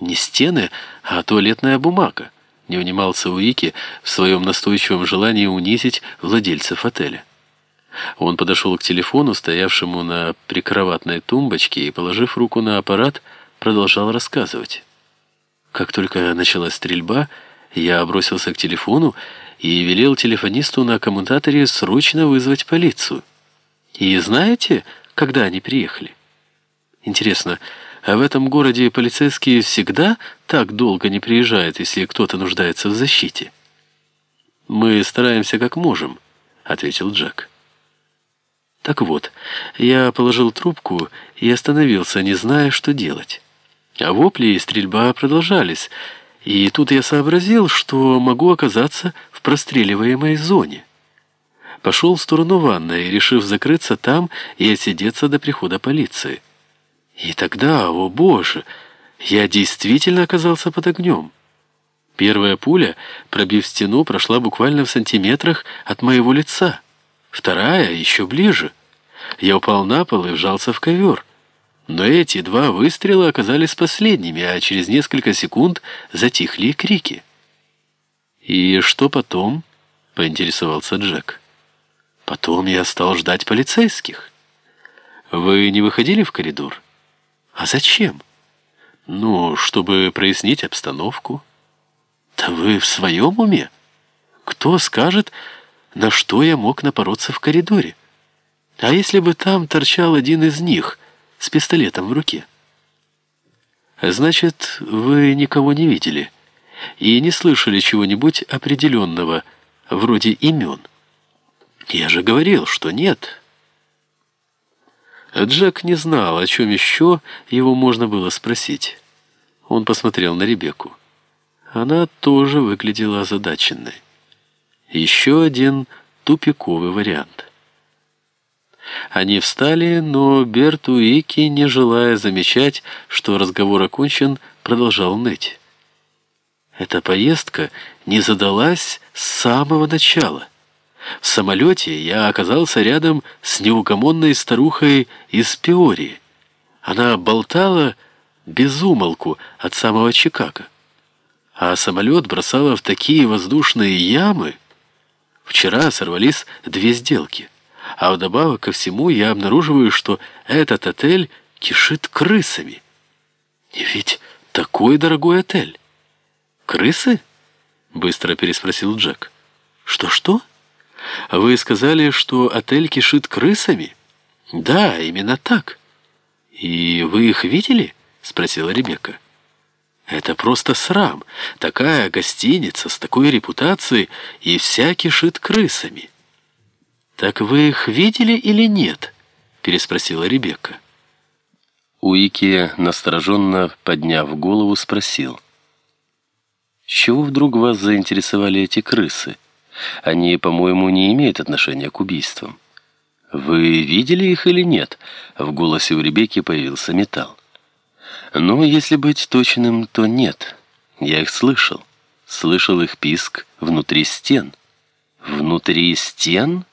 Не стены, а туалетная бумага. Не унимался Уики в своем настойчивом желании унизить владельцев отеля. Он подошел к телефону, стоявшему на прикроватной тумбочке, и, положив руку на аппарат, продолжал рассказывать. Как только началась стрельба, я бросился к телефону и велел телефонисту на коммутаторе срочно вызвать полицию. И знаете, когда они приехали? Интересно, а в этом городе полицейские всегда так долго не приезжают, если кто-то нуждается в защите? «Мы стараемся как можем», — ответил Джек. Так вот, я положил трубку и остановился, не зная, что делать. А вопли и стрельба продолжались, и тут я сообразил, что могу оказаться в простреливаемой зоне. Пошел в сторону ванной, решив закрыться там и отсидеться до прихода полиции. И тогда, о боже, я действительно оказался под огнем. Первая пуля, пробив стену, прошла буквально в сантиметрах от моего лица. Вторая еще ближе. Я упал на пол и вжался в ковер. Но эти два выстрела оказались последними, а через несколько секунд затихли крики. «И что потом?» — поинтересовался Джек. «Потом я стал ждать полицейских». «Вы не выходили в коридор?» «А зачем?» «Ну, чтобы прояснить обстановку». «Да вы в своем уме? Кто скажет, на что я мог напороться в коридоре? А если бы там торчал один из них с пистолетом в руке?» «Значит, вы никого не видели и не слышали чего-нибудь определенного, вроде имен?» «Я же говорил, что нет». Джек не знал, о чем еще его можно было спросить. Он посмотрел на Ребекку. Она тоже выглядела озадаченной. Еще один тупиковый вариант. Они встали, но Берт Уики, не желая замечать, что разговор окончен, продолжал ныть. Эта поездка не задалась с самого начала. В самолете я оказался рядом с неугомонной старухой из Пиории. Она болтала без умолку от самого Чикаго. А самолет бросала в такие воздушные ямы. Вчера сорвались две сделки. А вдобавок ко всему я обнаруживаю, что этот отель кишит крысами. И ведь такой дорогой отель. «Крысы?» — быстро переспросил Джек. «Что-что?» Вы сказали, что отель кишит крысами? Да, именно так. И вы их видели? Спросила Ребекка. Это просто срам. Такая гостиница с такой репутацией и вся кишит крысами. Так вы их видели или нет? Переспросила Ребекка. Уики, настороженно подняв голову, спросил. «С чего вдруг вас заинтересовали эти крысы?» Они, по-моему, не имеют отношения к убийствам. Вы видели их или нет? В голосе у Ребекки появился металл. Но если быть точным, то нет. Я их слышал. Слышал их писк внутри стен. Внутри стен?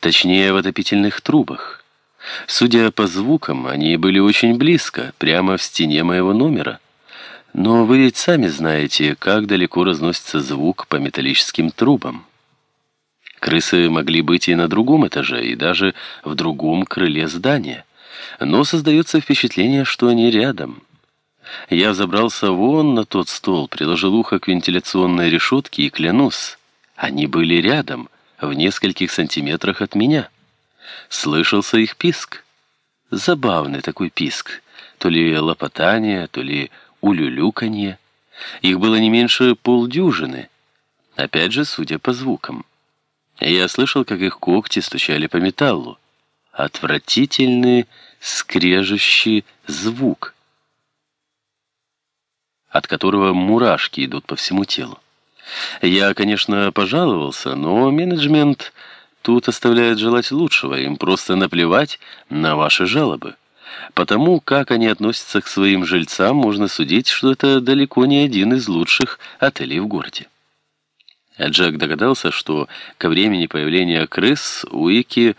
Точнее, в отопительных трубах. Судя по звукам, они были очень близко, прямо в стене моего номера. Но вы ведь сами знаете, как далеко разносится звук по металлическим трубам. Крысы могли быть и на другом этаже, и даже в другом крыле здания. Но создается впечатление, что они рядом. Я забрался вон на тот стол, приложил ухо к вентиляционной решетке и клянусь, они были рядом, в нескольких сантиметрах от меня. Слышался их писк. Забавный такой писк. То ли лопотание, то ли улюлюканье. Их было не меньше полдюжины. Опять же, судя по звукам. Я слышал, как их когти стучали по металлу. Отвратительный, скрежущий звук, от которого мурашки идут по всему телу. Я, конечно, пожаловался, но менеджмент тут оставляет желать лучшего. Им просто наплевать на ваши жалобы. Потому как они относятся к своим жильцам, можно судить, что это далеко не один из лучших отелей в городе. Джек догадался, что ко времени появления крыс Уики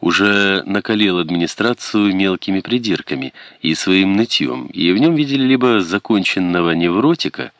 уже накалил администрацию мелкими придирками и своим нытьем, и в нем видели либо законченного невротика,